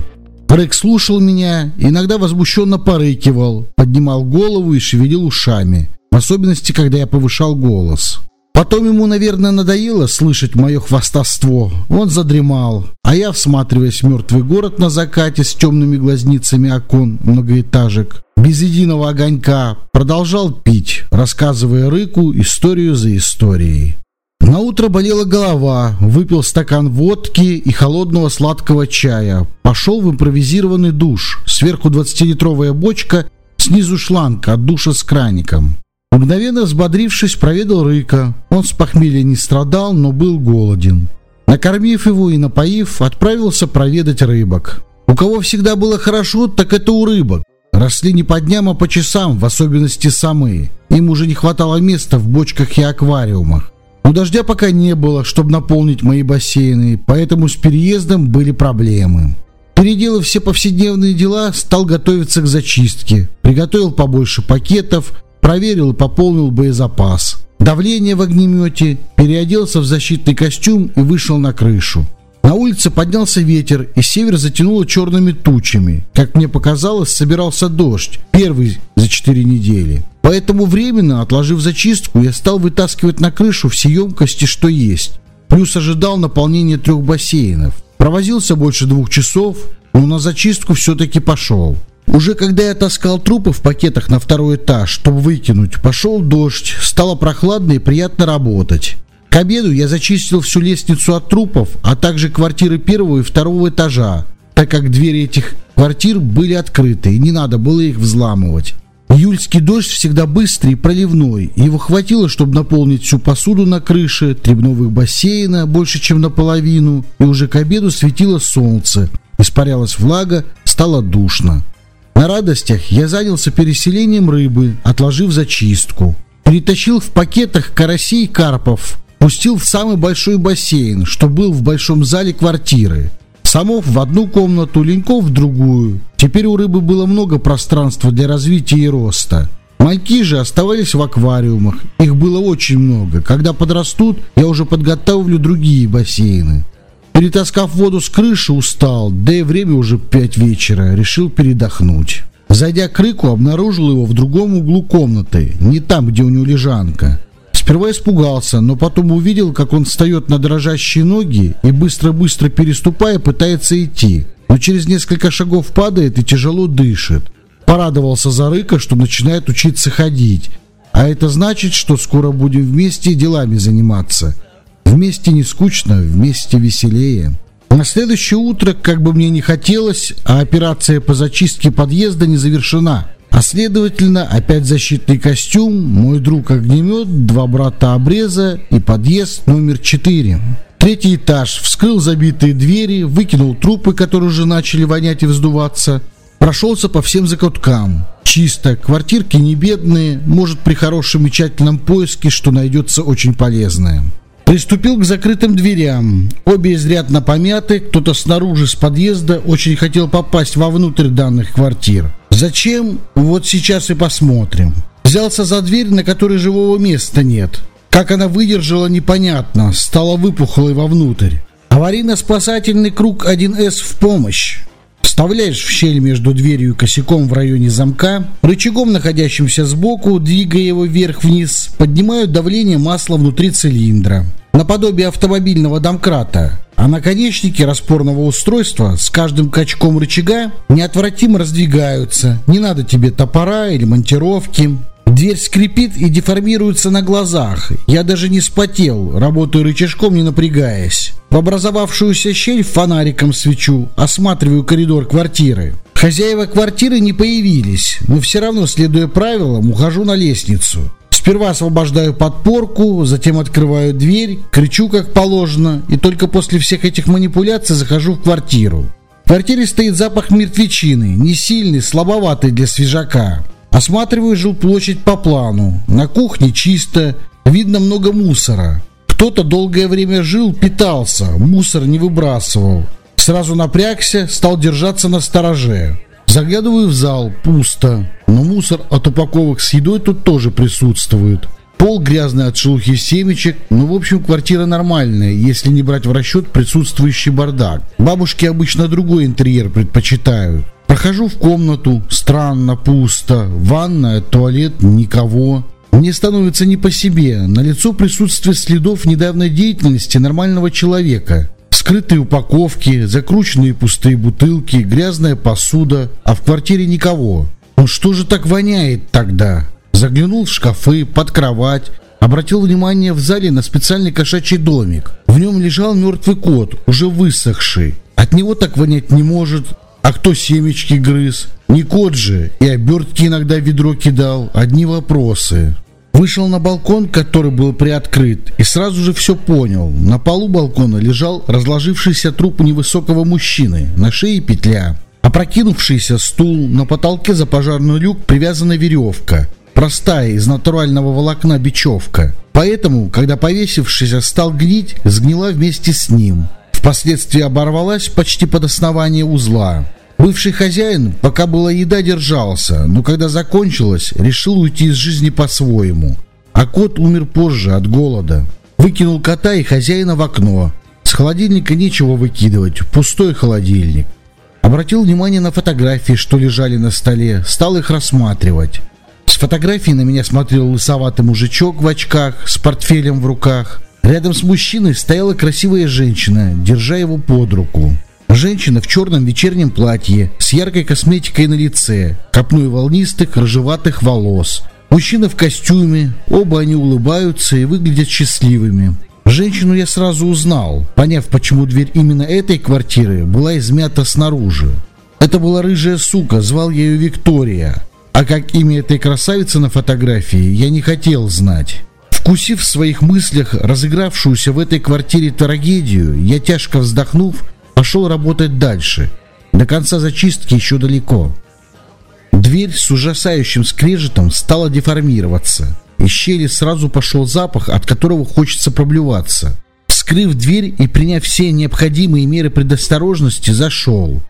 Рык слушал меня, иногда возмущенно порыкивал, поднимал голову и шевелил ушами, в особенности, когда я повышал голос. Потом ему, наверное, надоело слышать мое хвастовство. Он задремал, а я, всматриваясь в мертвый город на закате с темными глазницами окон многоэтажек, без единого огонька, продолжал пить, рассказывая Рыку историю за историей. На утро болела голова, выпил стакан водки и холодного сладкого чая. Пошел в импровизированный душ. Сверху 20-литровая бочка, снизу шланг от душа с краником. Мгновенно взбодрившись, проведал Рыка. Он с похмелья не страдал, но был голоден. Накормив его и напоив, отправился проведать рыбок. У кого всегда было хорошо, так это у рыбок. Росли не по дням, а по часам, в особенности самые. Им уже не хватало места в бочках и аквариумах. Но дождя пока не было, чтобы наполнить мои бассейны, поэтому с переездом были проблемы. Переделав все повседневные дела, стал готовиться к зачистке. Приготовил побольше пакетов, проверил и пополнил боезапас. Давление в огнемете, переоделся в защитный костюм и вышел на крышу. На улице поднялся ветер, и север затянуло черными тучами. Как мне показалось, собирался дождь, первый за четыре недели. Поэтому временно, отложив зачистку, я стал вытаскивать на крышу все емкости, что есть. Плюс ожидал наполнения трех бассейнов. Провозился больше двух часов, но на зачистку все-таки пошел. Уже когда я таскал трупы в пакетах на второй этаж, чтобы выкинуть, пошел дождь, стало прохладно и приятно работать. К обеду я зачистил всю лестницу от трупов, а также квартиры первого и второго этажа, так как двери этих квартир были открыты и не надо было их взламывать. Июльский дождь всегда быстрый и проливной. Его хватило, чтобы наполнить всю посуду на крыше, три новых бассейна, больше чем наполовину, и уже к обеду светило солнце. Испарялась влага, стало душно. На радостях я занялся переселением рыбы, отложив зачистку. Перетащил в пакетах карасей и карпов, пустил в самый большой бассейн, что был в большом зале квартиры. Самов в одну комнату, Леньков в другую. Теперь у рыбы было много пространства для развития и роста. Мальки же оставались в аквариумах. Их было очень много. Когда подрастут, я уже подготовлю другие бассейны. Перетаскав воду с крыши, устал, да и время уже пять вечера, решил передохнуть. Зайдя к рыку, обнаружил его в другом углу комнаты, не там, где у него лежанка. Сперва испугался, но потом увидел, как он встает на дрожащие ноги и быстро-быстро переступая пытается идти. Но через несколько шагов падает и тяжело дышит. Порадовался за Рыка, что начинает учиться ходить. А это значит, что скоро будем вместе делами заниматься. Вместе не скучно, вместе веселее. На следующее утро, как бы мне не хотелось, а операция по зачистке подъезда не завершена. А следовательно, опять защитный костюм, мой друг огнемет, два брата обреза и подъезд номер 4. Третий этаж. Вскрыл забитые двери, выкинул трупы, которые уже начали вонять и вздуваться. Прошелся по всем закуткам. Чисто, квартирки не бедные, может при хорошем и тщательном поиске, что найдется очень полезное. Приступил к закрытым дверям. Обе изрядно помяты, кто-то снаружи с подъезда очень хотел попасть вовнутрь данных квартир. Зачем? Вот сейчас и посмотрим. Взялся за дверь, на которой живого места нет. Как она выдержала, непонятно. Стала выпухлой вовнутрь. Аварийно-спасательный круг 1С в помощь. Вставляешь в щель между дверью и косяком в районе замка, рычагом, находящимся сбоку, двигая его вверх-вниз, поднимают давление масла внутри цилиндра. Наподобие автомобильного домкрата а наконечники распорного устройства с каждым качком рычага неотвратимо раздвигаются. Не надо тебе топора или монтировки. Дверь скрипит и деформируется на глазах. Я даже не спотел, работаю рычажком, не напрягаясь. В образовавшуюся щель фонариком свечу, осматриваю коридор квартиры. Хозяева квартиры не появились, но все равно, следуя правилам, ухожу на лестницу. Сперва освобождаю подпорку, затем открываю дверь, кричу как положено, и только после всех этих манипуляций захожу в квартиру. В квартире стоит запах мертвечины, не сильный, слабоватый для свежака. Осматриваю жилплощадь по плану. На кухне чисто, видно много мусора. Кто-то долгое время жил, питался, мусор не выбрасывал. Сразу напрягся, стал держаться на стороже. Заглядываю в зал, пусто, но мусор от упаковок с едой тут тоже присутствует. Пол грязный от шелухи семечек, но в общем квартира нормальная, если не брать в расчет присутствующий бардак. Бабушки обычно другой интерьер предпочитают. Прохожу в комнату, странно, пусто, ванная, туалет, никого. Мне становится не по себе, на лицо присутствие следов недавней деятельности нормального человека. Скрытые упаковки, закрученные пустые бутылки, грязная посуда, а в квартире никого. Ну что же так воняет тогда? Заглянул в шкафы, под кровать, обратил внимание в зале на специальный кошачий домик. В нем лежал мертвый кот, уже высохший. От него так вонять не может. А кто семечки грыз? Не кот же, и обертки иногда ведро кидал. Одни вопросы. Вышел на балкон, который был приоткрыт, и сразу же все понял. На полу балкона лежал разложившийся труп невысокого мужчины, на шее петля. Опрокинувшийся стул, на потолке за пожарный люк привязана веревка. Простая, из натурального волокна бечевка. Поэтому, когда повесившийся стал гнить, сгнила вместе с ним. Впоследствии оборвалась почти под основание узла. Бывший хозяин, пока была еда, держался, но когда закончилась, решил уйти из жизни по-своему. А кот умер позже от голода. Выкинул кота и хозяина в окно. С холодильника нечего выкидывать, пустой холодильник. Обратил внимание на фотографии, что лежали на столе, стал их рассматривать. С фотографии на меня смотрел лысоватый мужичок в очках, с портфелем в руках. Рядом с мужчиной стояла красивая женщина, держа его под руку. Женщина в черном вечернем платье, с яркой косметикой на лице, копной волнистых рыжеватых волос. Мужчина в костюме, оба они улыбаются и выглядят счастливыми. Женщину я сразу узнал, поняв, почему дверь именно этой квартиры была измята снаружи. Это была рыжая сука, звал я ее Виктория. А как имя этой красавицы на фотографии, я не хотел знать. Вкусив в своих мыслях разыгравшуюся в этой квартире трагедию, я тяжко вздохнув, Пошел работать дальше. До конца зачистки еще далеко. Дверь с ужасающим скрежетом стала деформироваться. Из щели сразу пошел запах, от которого хочется проблеваться. Вскрыв дверь и приняв все необходимые меры предосторожности, зашел.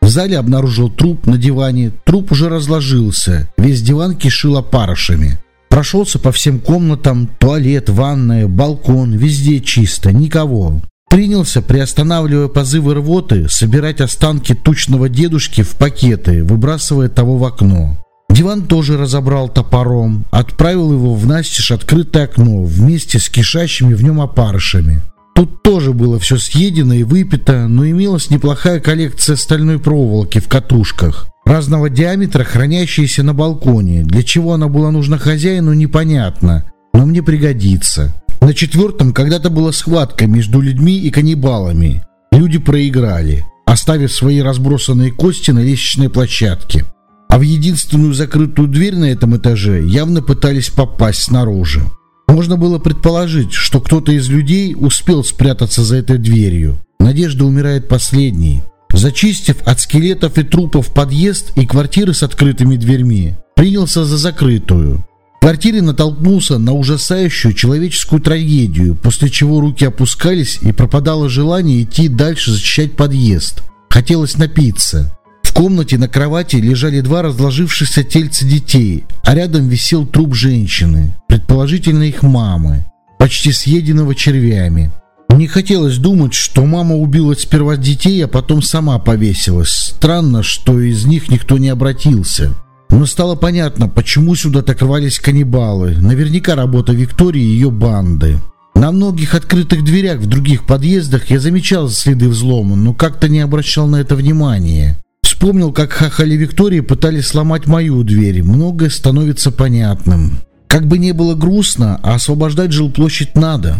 В зале обнаружил труп на диване. Труп уже разложился. Весь диван кишил опарышами. Прошелся по всем комнатам. Туалет, ванная, балкон. Везде чисто. Никого. Принялся, приостанавливая позывы рвоты, собирать останки тучного дедушки в пакеты, выбрасывая того в окно. Диван тоже разобрал топором, отправил его в настежь открытое окно вместе с кишащими в нем опарышами. Тут тоже было все съедено и выпито, но имелась неплохая коллекция стальной проволоки в катушках. Разного диаметра, хранящейся на балконе. Для чего она была нужна хозяину, непонятно, но мне пригодится. На четвертом когда-то была схватка между людьми и каннибалами. Люди проиграли, оставив свои разбросанные кости на лестничной площадке. А в единственную закрытую дверь на этом этаже явно пытались попасть снаружи. Можно было предположить, что кто-то из людей успел спрятаться за этой дверью. Надежда умирает последней. Зачистив от скелетов и трупов подъезд и квартиры с открытыми дверьми, принялся за закрытую. В квартире натолкнулся на ужасающую человеческую трагедию, после чего руки опускались и пропадало желание идти дальше защищать подъезд. Хотелось напиться. В комнате на кровати лежали два разложившихся тельца детей, а рядом висел труп женщины, предположительно их мамы, почти съеденного червями. Не хотелось думать, что мама убила сперва детей, а потом сама повесилась. Странно, что из них никто не обратился. Но стало понятно, почему сюда так рвались каннибалы. Наверняка работа Виктории и ее банды. На многих открытых дверях в других подъездах я замечал следы взлома, но как-то не обращал на это внимания. Вспомнил, как хахали Виктории пытались сломать мою дверь. Многое становится понятным. Как бы не было грустно, а освобождать жилплощадь надо.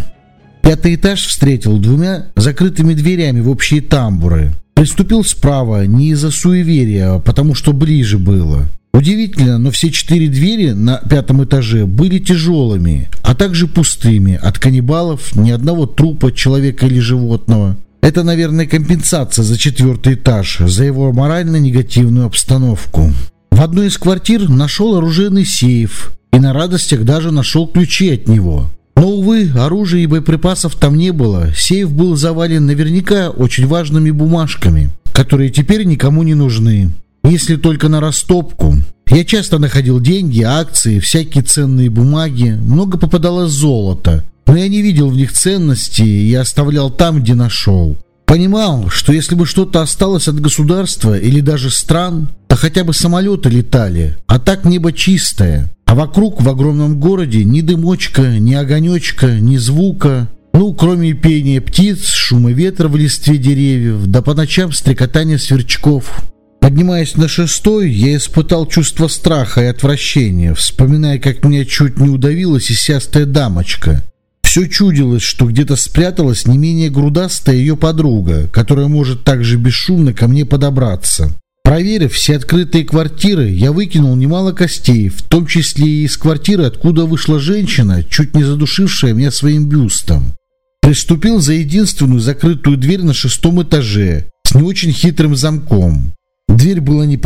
Пятый этаж встретил двумя закрытыми дверями в общие тамбуры. Приступил справа, не из-за суеверия, а потому что ближе было. Удивительно, но все четыре двери на пятом этаже были тяжелыми, а также пустыми. От каннибалов ни одного трупа человека или животного. Это, наверное, компенсация за четвертый этаж, за его морально-негативную обстановку. В одной из квартир нашел оружейный сейф и на радостях даже нашел ключи от него. Но, увы, оружия и боеприпасов там не было. Сейф был завален наверняка очень важными бумажками, которые теперь никому не нужны если только на растопку. Я часто находил деньги, акции, всякие ценные бумаги, много попадалось золота, но я не видел в них ценности и оставлял там, где нашел. Понимал, что если бы что-то осталось от государства или даже стран, то хотя бы самолеты летали, а так небо чистое. А вокруг в огромном городе ни дымочка, ни огонечка, ни звука. Ну, кроме пения птиц, шума ветра в листве деревьев, да по ночам стрекотания сверчков. Поднимаясь на шестой, я испытал чувство страха и отвращения, вспоминая, как меня чуть не удавила сисястая дамочка. Все чудилось, что где-то спряталась не менее грудастая ее подруга, которая может также бесшумно ко мне подобраться. Проверив все открытые квартиры, я выкинул немало костей, в том числе и из квартиры, откуда вышла женщина, чуть не задушившая меня своим бюстом. Приступил за единственную закрытую дверь на шестом этаже с не очень хитрым замком. Дверь была не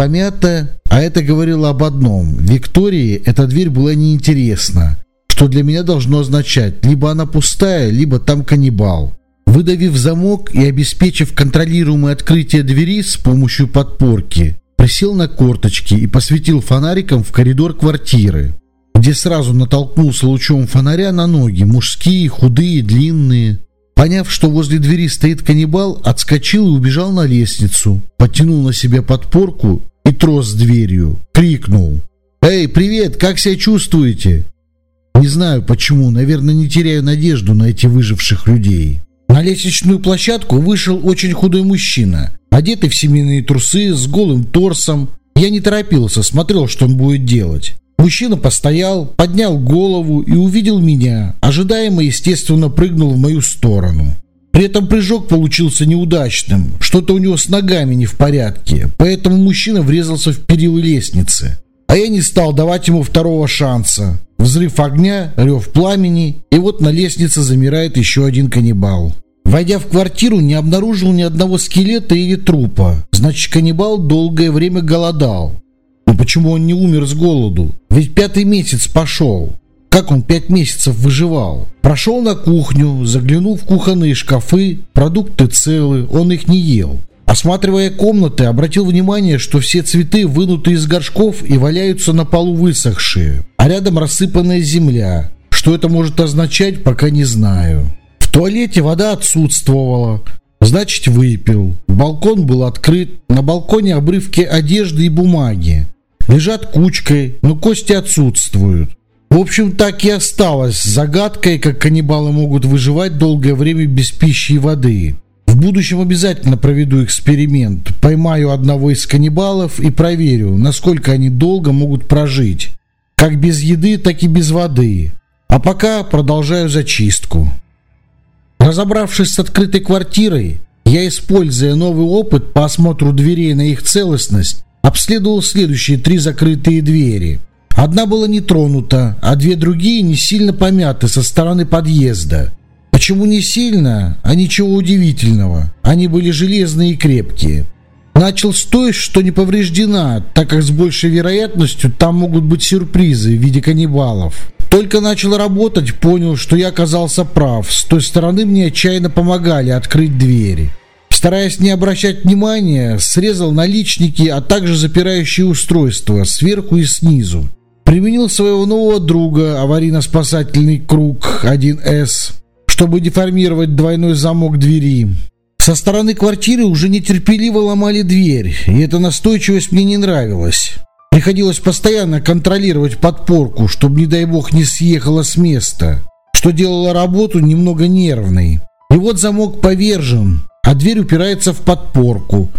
а это говорило об одном. Виктории эта дверь была неинтересна, что для меня должно означать, либо она пустая, либо там каннибал. Выдавив замок и обеспечив контролируемое открытие двери с помощью подпорки, присел на корточки и посветил фонариком в коридор квартиры, где сразу натолкнулся лучом фонаря на ноги, мужские, худые, длинные. Поняв, что возле двери стоит каннибал, отскочил и убежал на лестницу, потянул на себя подпорку и трос с дверью, крикнул. «Эй, привет, как себя чувствуете?» Не знаю почему, наверное, не теряю надежду на эти выживших людей. На лестничную площадку вышел очень худой мужчина, одетый в семейные трусы, с голым торсом. Я не торопился, смотрел, что он будет делать. Мужчина постоял, поднял голову и увидел меня. Ожидаемо, естественно, прыгнул в мою сторону. При этом прыжок получился неудачным. Что-то у него с ногами не в порядке. Поэтому мужчина врезался в перила лестницы. А я не стал давать ему второго шанса. Взрыв огня, рев пламени, и вот на лестнице замирает еще один каннибал. Войдя в квартиру, не обнаружил ни одного скелета или трупа. Значит, каннибал долгое время голодал. Но почему он не умер с голоду? Ведь пятый месяц пошел. Как он пять месяцев выживал? Прошел на кухню, заглянул в кухонные шкафы, продукты целы, он их не ел. Осматривая комнаты, обратил внимание, что все цветы вынуты из горшков и валяются на полу высохшие, а рядом рассыпанная земля. Что это может означать, пока не знаю. В туалете вода отсутствовала, значит выпил. Балкон был открыт, на балконе обрывки одежды и бумаги. Лежат кучкой, но кости отсутствуют. В общем, так и осталось загадкой, как каннибалы могут выживать долгое время без пищи и воды. В будущем обязательно проведу эксперимент. Поймаю одного из каннибалов и проверю, насколько они долго могут прожить. Как без еды, так и без воды. А пока продолжаю зачистку. Разобравшись с открытой квартирой, я, используя новый опыт по осмотру дверей на их целостность, обследовал следующие три закрытые двери. Одна была не тронута, а две другие не сильно помяты со стороны подъезда. Почему не сильно? А ничего удивительного. Они были железные и крепкие. Начал с той, что не повреждена, так как с большей вероятностью там могут быть сюрпризы в виде каннибалов. Только начал работать, понял, что я оказался прав. С той стороны мне отчаянно помогали открыть двери. Стараясь не обращать внимания, срезал наличники, а также запирающие устройства сверху и снизу. Применил своего нового друга, аварийно-спасательный круг 1С, чтобы деформировать двойной замок двери. Со стороны квартиры уже нетерпеливо ломали дверь, и эта настойчивость мне не нравилась. Приходилось постоянно контролировать подпорку, чтобы, не дай бог, не съехала с места, что делало работу немного нервной. И вот замок повержен, а дверь упирается в подпорку.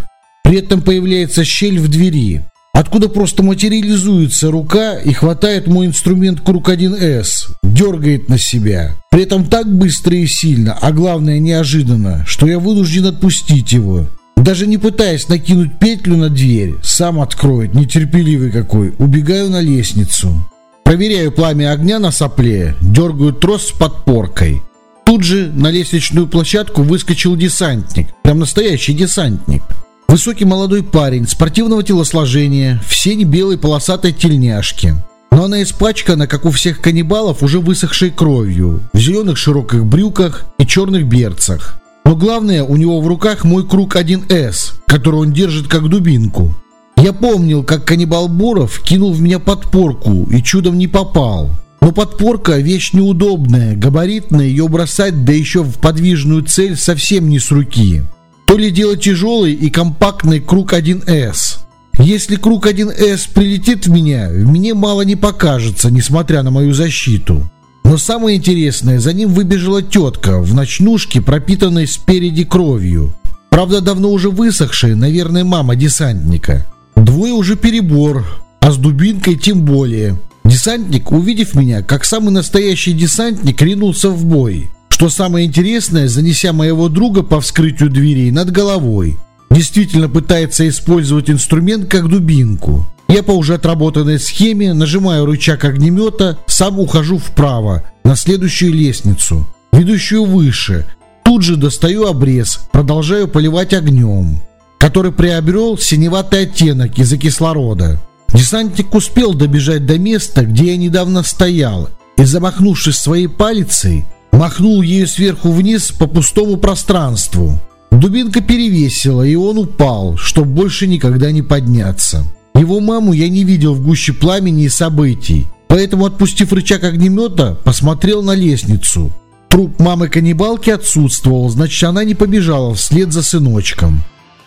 При этом появляется щель в двери откуда просто материализуется рука и хватает мой инструмент Круг 1С, дергает на себя. При этом так быстро и сильно, а главное неожиданно, что я вынужден отпустить его. Даже не пытаясь накинуть петлю на дверь, сам откроет, нетерпеливый какой, убегаю на лестницу. Проверяю пламя огня на сопле, дергаю трос с подпоркой. Тут же на лестничную площадку выскочил десантник, прям настоящий десантник. Высокий молодой парень, спортивного телосложения, в сине-белой полосатой тельняшке. Но она испачкана, как у всех каннибалов, уже высохшей кровью, в зеленых широких брюках и черных берцах. Но главное, у него в руках мой круг 1С, который он держит как дубинку. Я помнил, как каннибал Буров кинул в меня подпорку и чудом не попал. Но подпорка – вещь неудобная, габаритная, ее бросать, да еще в подвижную цель совсем не с руки то ли дело тяжелый и компактный круг 1С. Если круг 1С прилетит в меня, мне мало не покажется, несмотря на мою защиту. Но самое интересное, за ним выбежала тетка в ночнушке, пропитанной спереди кровью. Правда, давно уже высохшие, наверное, мама десантника. Двое уже перебор, а с дубинкой тем более. Десантник, увидев меня, как самый настоящий десантник, ринулся в бой. Что самое интересное, занеся моего друга по вскрытию дверей над головой. Действительно пытается использовать инструмент как дубинку. Я по уже отработанной схеме нажимаю рычаг огнемета, сам ухожу вправо, на следующую лестницу, ведущую выше. Тут же достаю обрез, продолжаю поливать огнем, который приобрел синеватый оттенок из-за кислорода. Десантник успел добежать до места, где я недавно стоял, и, замахнувшись своей палицей, махнул ею сверху вниз по пустому пространству. Дубинка перевесила, и он упал, чтобы больше никогда не подняться. Его маму я не видел в гуще пламени и событий, поэтому, отпустив рычаг огнемета, посмотрел на лестницу. Труп мамы-каннибалки отсутствовал, значит, она не побежала вслед за сыночком.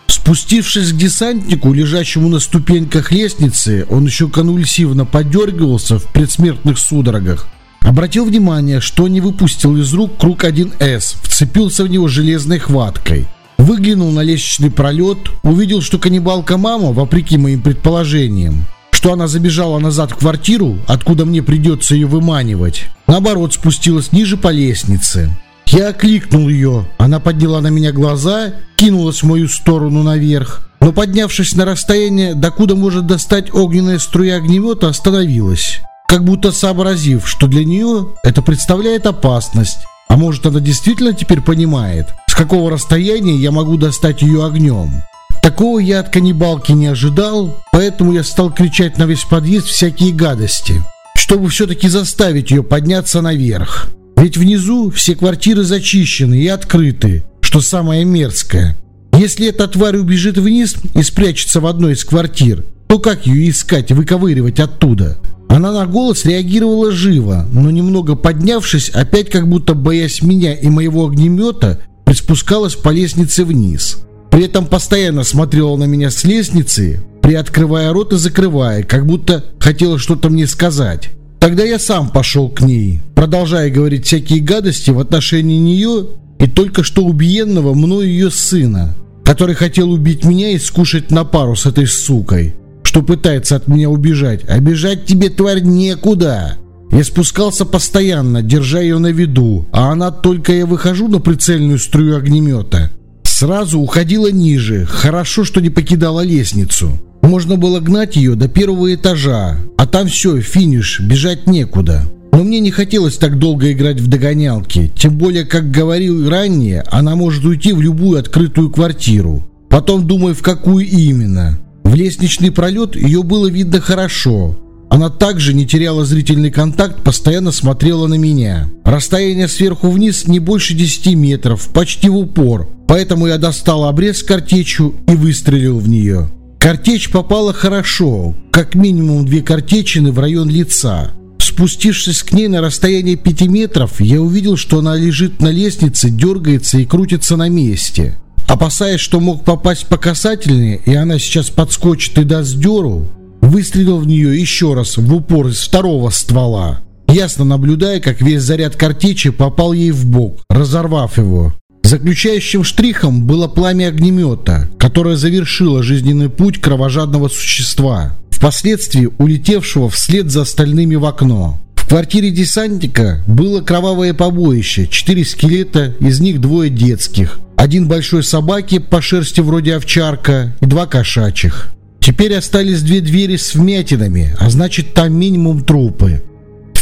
Спустившись к десантнику, лежащему на ступеньках лестницы, он еще конвульсивно подергивался в предсмертных судорогах. Обратил внимание, что не выпустил из рук круг 1С, вцепился в него железной хваткой. Выглянул на лестничный пролет, увидел, что каннибалка-мама, вопреки моим предположениям, что она забежала назад в квартиру, откуда мне придется ее выманивать. Наоборот, спустилась ниже по лестнице. Я окликнул ее. Она подняла на меня глаза, кинулась в мою сторону наверх. Но поднявшись на расстояние, докуда может достать огненная струя огнемета, остановилась. Как будто сообразив, что для нее это представляет опасность. А может она действительно теперь понимает, с какого расстояния я могу достать ее огнем. Такого я от каннибалки не ожидал, поэтому я стал кричать на весь подъезд всякие гадости, чтобы все-таки заставить ее подняться наверх. Ведь внизу все квартиры зачищены и открыты, что самое мерзкое. Если эта тварь убежит вниз и спрячется в одной из квартир, то как ее искать и выковыривать оттуда? Она на голос реагировала живо, но немного поднявшись, опять как будто боясь меня и моего огнемета, приспускалась по лестнице вниз. При этом постоянно смотрела на меня с лестницы, приоткрывая рот и закрывая, как будто хотела что-то мне сказать. Тогда я сам пошел к ней, продолжая говорить всякие гадости в отношении нее и только что убиенного мною ее сына, который хотел убить меня и скушать на пару с этой сукой, что пытается от меня убежать. А тебе, тварь, некуда. Я спускался постоянно, держа ее на виду, а она только я выхожу на прицельную струю огнемета. Сразу уходила ниже, хорошо, что не покидала лестницу. Можно было гнать ее до первого этажа, а там все, финиш, бежать некуда. Но мне не хотелось так долго играть в догонялки, тем более, как говорил ранее, она может уйти в любую открытую квартиру. Потом думай, в какую именно. В лестничный пролет ее было видно хорошо. Она также не теряла зрительный контакт, постоянно смотрела на меня. Расстояние сверху вниз не больше 10 метров, почти в упор, поэтому я достал обрез картечью и выстрелил в нее. Картечь попала хорошо, как минимум две картечины в район лица. Спустившись к ней на расстояние 5 метров, я увидел, что она лежит на лестнице, дергается и крутится на месте. Опасаясь, что мог попасть по касательной, и она сейчас подскочит и даст деру, выстрелил в нее еще раз в упор из второго ствола, ясно наблюдая, как весь заряд картечи попал ей в бок, разорвав его. Заключающим штрихом было пламя огнемета, которое завершило жизненный путь кровожадного существа, впоследствии улетевшего вслед за остальными в окно. В квартире десантника было кровавое побоище, четыре скелета, из них двое детских, один большой собаки по шерсти вроде овчарка и два кошачьих. Теперь остались две двери с вмятинами, а значит там минимум трупы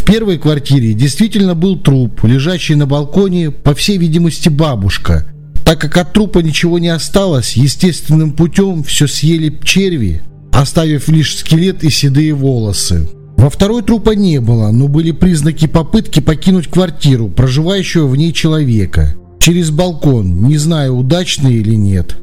первой квартире действительно был труп, лежащий на балконе, по всей видимости, бабушка. Так как от трупа ничего не осталось, естественным путем все съели черви, оставив лишь скелет и седые волосы. Во второй трупа не было, но были признаки попытки покинуть квартиру, проживающего в ней человека. Через балкон, не знаю, удачно или нет.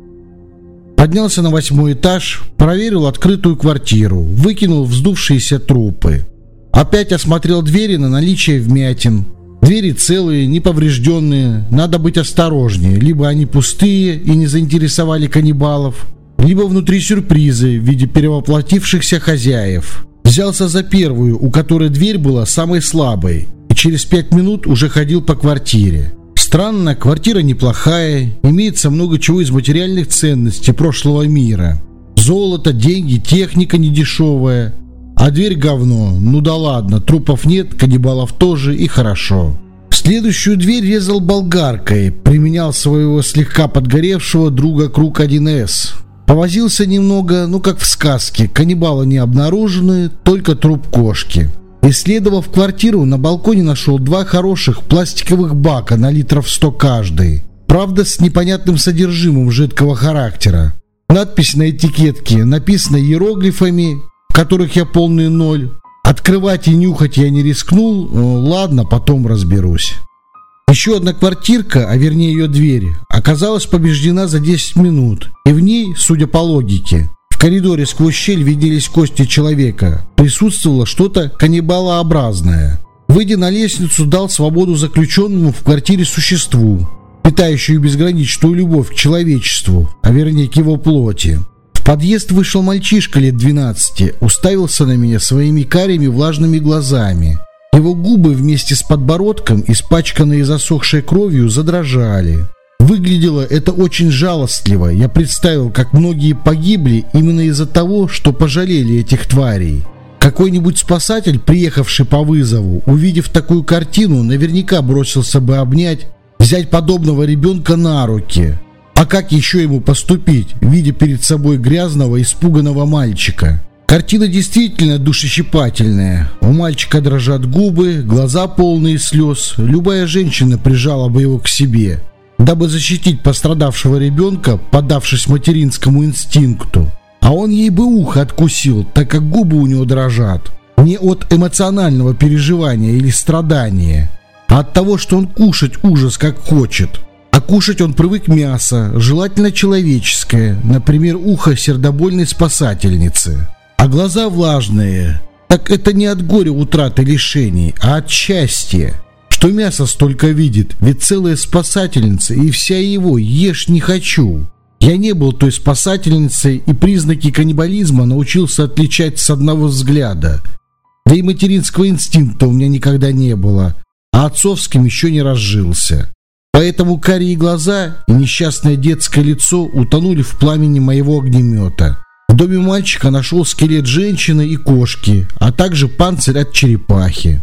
Поднялся на восьмой этаж, проверил открытую квартиру, выкинул вздувшиеся трупы. Опять осмотрел двери на наличие вмятин. Двери целые, неповрежденные, надо быть осторожнее. Либо они пустые и не заинтересовали каннибалов, либо внутри сюрпризы в виде перевоплотившихся хозяев. Взялся за первую, у которой дверь была самой слабой, и через пять минут уже ходил по квартире. странно, квартира неплохая, имеется много чего из материальных ценностей прошлого мира. Золото, деньги, техника недешевая. А дверь говно. Ну да ладно, трупов нет, каннибалов тоже и хорошо. Следующую дверь резал болгаркой, применял своего слегка подгоревшего друга Круг 1С. Повозился немного, ну как в сказке, каннибалы не обнаружены, только труп кошки. Исследовав квартиру, на балконе нашел два хороших пластиковых бака на литров 100 каждый. Правда, с непонятным содержимым жидкого характера. Надпись на этикетке написана иероглифами, которых я полный ноль. Открывать и нюхать я не рискнул, ладно, потом разберусь. Еще одна квартирка, а вернее ее дверь, оказалась побеждена за 10 минут, и в ней, судя по логике, в коридоре сквозь щель виделись кости человека. Присутствовало что-то каннибалообразное. Выйдя на лестницу, дал свободу заключенному в квартире существу, питающую безграничную любовь к человечеству, а вернее к его плоти. Подъезд вышел мальчишка лет 12, уставился на меня своими карими влажными глазами. Его губы вместе с подбородком, испачканные засохшей кровью, задрожали. Выглядело это очень жалостливо. Я представил, как многие погибли именно из-за того, что пожалели этих тварей. Какой-нибудь спасатель, приехавший по вызову, увидев такую картину, наверняка бросился бы обнять взять подобного ребенка на руки. А как еще ему поступить, видя перед собой грязного, испуганного мальчика? Картина действительно душещипательная. У мальчика дрожат губы, глаза полные слез. Любая женщина прижала бы его к себе, дабы защитить пострадавшего ребенка, подавшись материнскому инстинкту. А он ей бы ухо откусил, так как губы у него дрожат. Не от эмоционального переживания или страдания, а от того, что он кушать ужас как хочет. А кушать он привык мясо, желательно человеческое, например, ухо сердобольной спасательницы. А глаза влажные. Так это не от горя утраты лишений, а от счастья. Что мясо столько видит, ведь целая спасательница и вся его «ешь не хочу». Я не был той спасательницей и признаки каннибализма научился отличать с одного взгляда. Да и материнского инстинкта у меня никогда не было а отцовским еще не разжился. Поэтому карие глаза и несчастное детское лицо утонули в пламени моего огнемета. В доме мальчика нашел скелет женщины и кошки, а также панцирь от черепахи.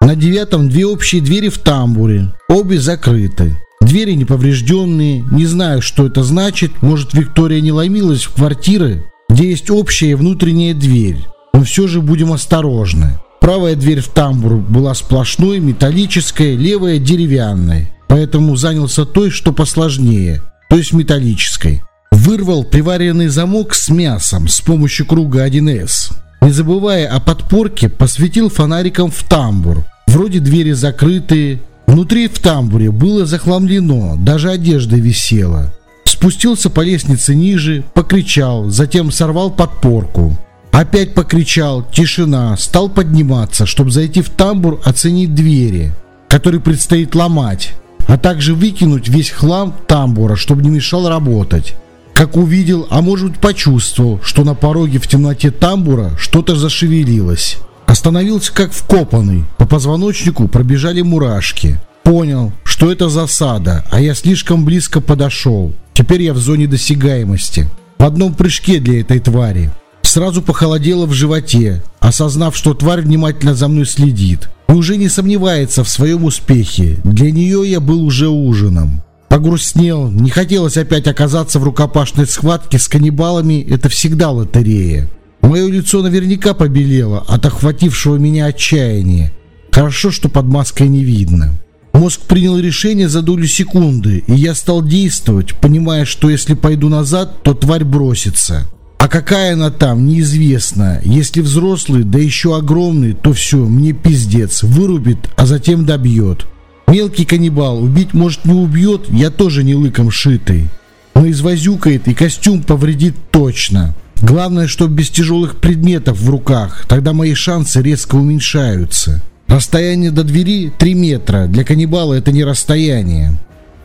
На девятом две общие двери в тамбуре, обе закрыты. Двери неповрежденные, не знаю, что это значит, может Виктория не ломилась в квартиры, где есть общая внутренняя дверь, но все же будем осторожны. Правая дверь в тамбур была сплошной, металлической, левая деревянной. Поэтому занялся той, что посложнее, то есть металлической. Вырвал приваренный замок с мясом с помощью круга 1С. Не забывая о подпорке, посветил фонариком в тамбур. Вроде двери закрытые. Внутри в тамбуре было захламлено, даже одежда висела. Спустился по лестнице ниже, покричал, затем сорвал подпорку. Опять покричал, тишина, стал подниматься, чтобы зайти в тамбур, оценить двери, которые предстоит ломать, а также выкинуть весь хлам тамбура, чтобы не мешал работать. Как увидел, а может быть почувствовал, что на пороге в темноте тамбура что-то зашевелилось. Остановился как вкопанный, по позвоночнику пробежали мурашки. Понял, что это засада, а я слишком близко подошел. Теперь я в зоне досягаемости. В одном прыжке для этой твари. Сразу похолодело в животе, осознав, что тварь внимательно за мной следит. И уже не сомневается в своем успехе. Для нее я был уже ужином. Погрустнел, не хотелось опять оказаться в рукопашной схватке с каннибалами, это всегда лотерея. Мое лицо наверняка побелело от охватившего меня отчаяния. Хорошо, что под маской не видно. Мозг принял решение за долю секунды, и я стал действовать, понимая, что если пойду назад, то тварь бросится. А какая она там, неизвестно. Если взрослый, да еще огромный, то все, мне пиздец. Вырубит, а затем добьет. Мелкий каннибал убить может не убьет, я тоже не лыком шитый. Но извозюкает и костюм повредит точно. Главное, чтобы без тяжелых предметов в руках, тогда мои шансы резко уменьшаются. Расстояние до двери 3 метра, для каннибала это не расстояние.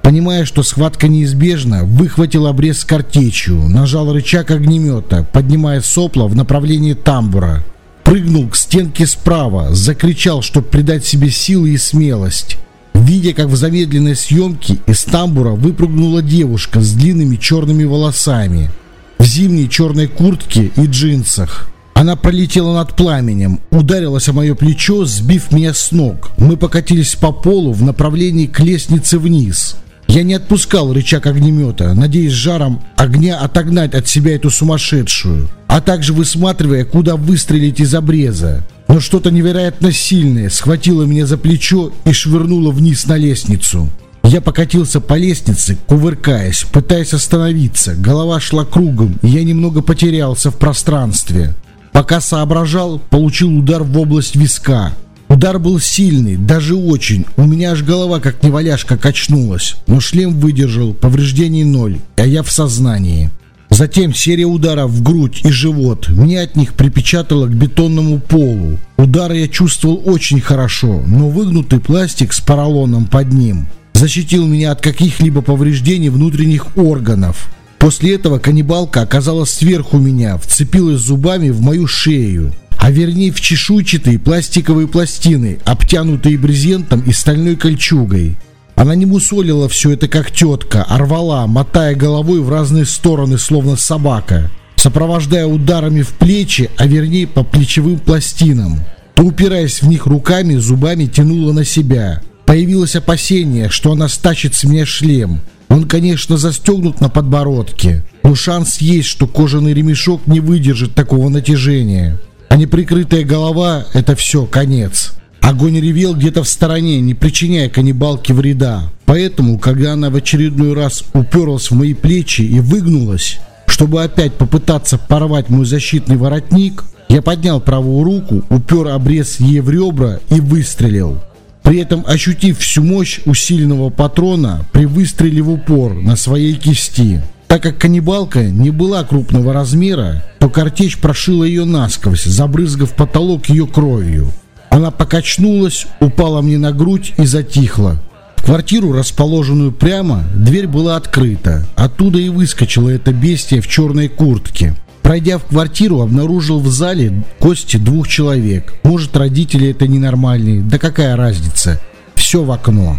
Понимая, что схватка неизбежна, выхватил обрез с картечью, нажал рычаг огнемета, поднимая сопло в направлении тамбура. Прыгнул к стенке справа, закричал, чтобы придать себе силы и смелость. видя, как в замедленной съемке из тамбура выпрыгнула девушка с длинными черными волосами, в зимней черной куртке и джинсах. Она пролетела над пламенем, ударилась о мое плечо, сбив меня с ног. Мы покатились по полу в направлении к лестнице вниз. Я не отпускал рычаг огнемета, надеясь жаром огня отогнать от себя эту сумасшедшую, а также высматривая, куда выстрелить из обреза. Но что-то невероятно сильное схватило меня за плечо и швырнуло вниз на лестницу. Я покатился по лестнице, кувыркаясь, пытаясь остановиться. Голова шла кругом, и я немного потерялся в пространстве. Пока соображал, получил удар в область виска. Удар был сильный, даже очень. У меня аж голова как неваляшка качнулась. Но шлем выдержал, повреждений ноль, а я в сознании. Затем серия ударов в грудь и живот. Меня от них припечатало к бетонному полу. Удары я чувствовал очень хорошо, но выгнутый пластик с поролоном под ним защитил меня от каких-либо повреждений внутренних органов. После этого каннибалка оказалась сверху меня, вцепилась зубами в мою шею, а вернее в чешуйчатые пластиковые пластины, обтянутые брезентом и стальной кольчугой. Она не мусолила все это как тетка, а рвала, мотая головой в разные стороны, словно собака, сопровождая ударами в плечи, а вернее по плечевым пластинам. То упираясь в них руками, зубами тянула на себя. Появилось опасение, что она стащит с меня шлем, он, конечно, застегнут на подбородке, но шанс есть, что кожаный ремешок не выдержит такого натяжения. А неприкрытая голова – это все, конец. Огонь ревел где-то в стороне, не причиняя каннибалке вреда. Поэтому, когда она в очередной раз уперлась в мои плечи и выгнулась, чтобы опять попытаться порвать мой защитный воротник, я поднял правую руку, упер обрез ей в ребра и выстрелил при этом ощутив всю мощь усиленного патрона при выстреле в упор на своей кисти. Так как каннибалка не была крупного размера, то картечь прошила ее насквозь, забрызгав потолок ее кровью. Она покачнулась, упала мне на грудь и затихла. В квартиру, расположенную прямо, дверь была открыта. Оттуда и выскочила это бестия в черной куртке. Пройдя в квартиру, обнаружил в зале кости двух человек. Может, родители это ненормальные, да какая разница. Все в окно.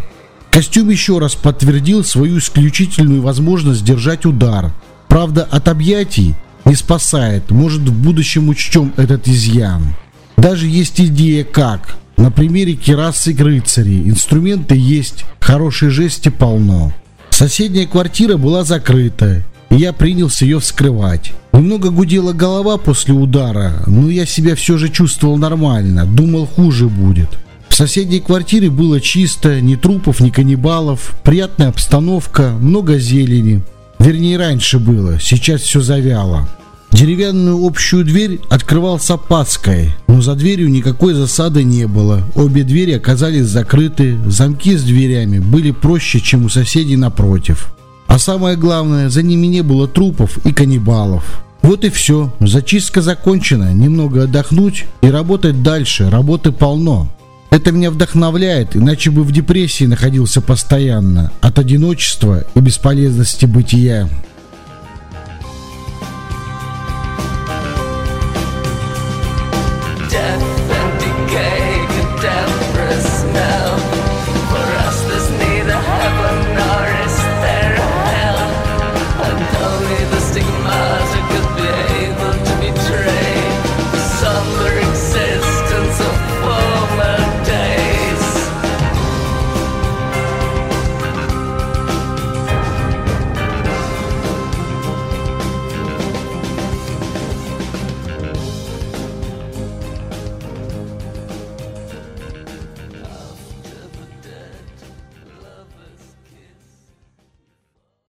Костюм еще раз подтвердил свою исключительную возможность держать удар. Правда, от объятий не спасает. Может, в будущем учтем этот изъян. Даже есть идея как. На примере керасы рыцарей. Инструменты есть, хорошей жести полно. Соседняя квартира была закрыта и я принялся ее вскрывать. Немного гудела голова после удара, но я себя все же чувствовал нормально, думал хуже будет. В соседней квартире было чисто, ни трупов, ни каннибалов, приятная обстановка, много зелени. Вернее, раньше было, сейчас все завяло. Деревянную общую дверь открывал с опаской, но за дверью никакой засады не было. Обе двери оказались закрыты, замки с дверями были проще, чем у соседей напротив. А самое главное, за ними не было трупов и каннибалов. Вот и все. Зачистка закончена. Немного отдохнуть и работать дальше. Работы полно. Это меня вдохновляет, иначе бы в депрессии находился постоянно от одиночества и бесполезности бытия.